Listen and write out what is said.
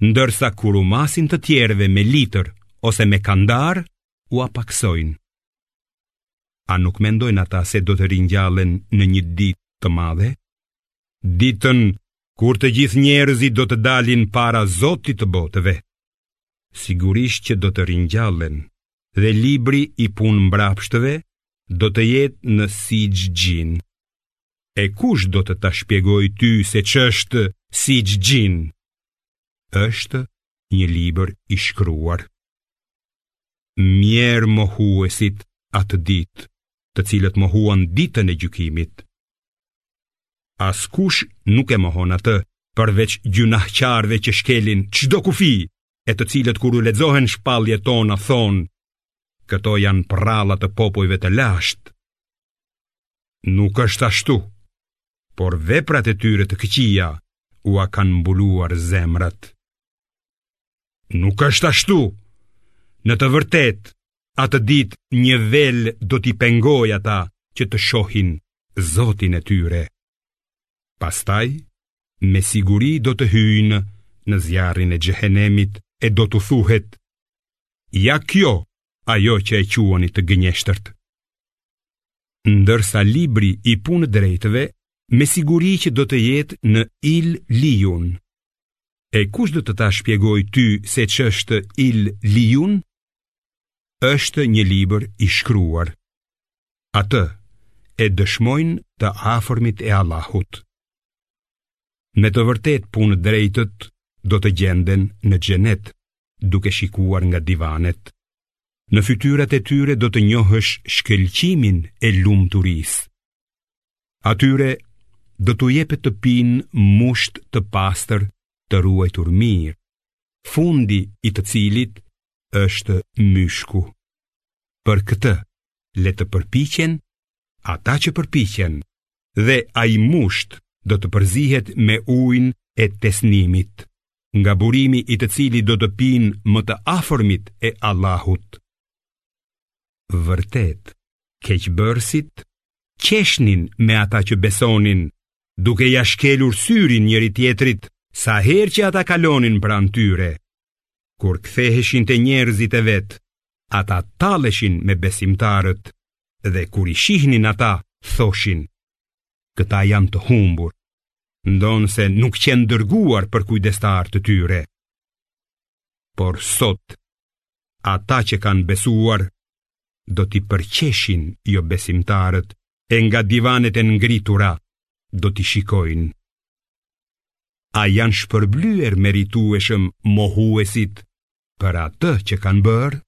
ndërsa kur u masin të tjerëve me litër ose me kandar ua pakësojnë. A nuk mendojnë ata se do të ringjallen në një ditë të madhe? Ditën kur të gjithë njerëzit do të dalin para Zotit të botëve. Sigurisht që do të ringjallen dhe libri i punëmbrapshtëve do të jetë në Sixhin. E kush do të ta shpjegojë ty se ç'është Sixhin? Është një libër i shkruar. Mjerë mohuesit atë ditë, të cilët mohuan ditën e gjykimit. Askush nuk e mohon atë, përveç gjynahqarëve që shkelin çdo kufi, e të cilët kur u lexohen shpalljet tona thonë, këto janë përralla të popujve të lashtë, Nuk është ashtu, por veprat e tyre të këqija ua kanë mbuluar zemrat. Nuk është ashtu, në të vërtetë, atë ditë një vel do t'i pengojë ata që të shohin zotin e tyre. Pastaj, me siguri do të hyjnë në zjarrin e xhehenemit e do t'u thuhet, ja kjo ajo që e quani të gënjeshtërt. Ndërsa libri i punëdrejtëve me siguri që do të jetë në Ilijun. E kush do të ta shpjegojë ty se ç'është Ilijun? është një libër i shkruar. Atë e dëshmojnë të afërmit e Allahut. Me të vërtetë punëdrejtët do të gjenden në xhenet, duke shikuar nga divanet. Në fytyrat e tyre do të njohësh shkëlqimin e lumturisë. Atyre do t'u jepet të pinë musht të pastër të ruajtur mirë, fundi i të cilit është myshku. Për këtë, le të përpiqen, ata që përpiqen, dhe ai musht do të përzihet me ujin e tesnimit, nga burimi i të cilit do të pinë më të afërmit e Allahut. Vërtet, keqbërësit, qeshnin me ata që besonin, duke ia shkelur syrin njëri-tjetrit, sa herë që ata kalonin pranë tyre. kur ktheheshin te njerëzit e vet, ata talleshin me besimtarët dhe kur i shihnin ata, thoshin: Këta janë të humbur, ndonëse nuk qenë dërguar për kujdestarë të tyre. Por sot, ata që kanë besuar, do t'i përqeshin jobesimtarët, e nga divanet e ngritura, do t'i shikojnë. a janë shpërblyer meritueshëm mohuesit për atë që kanë bërë?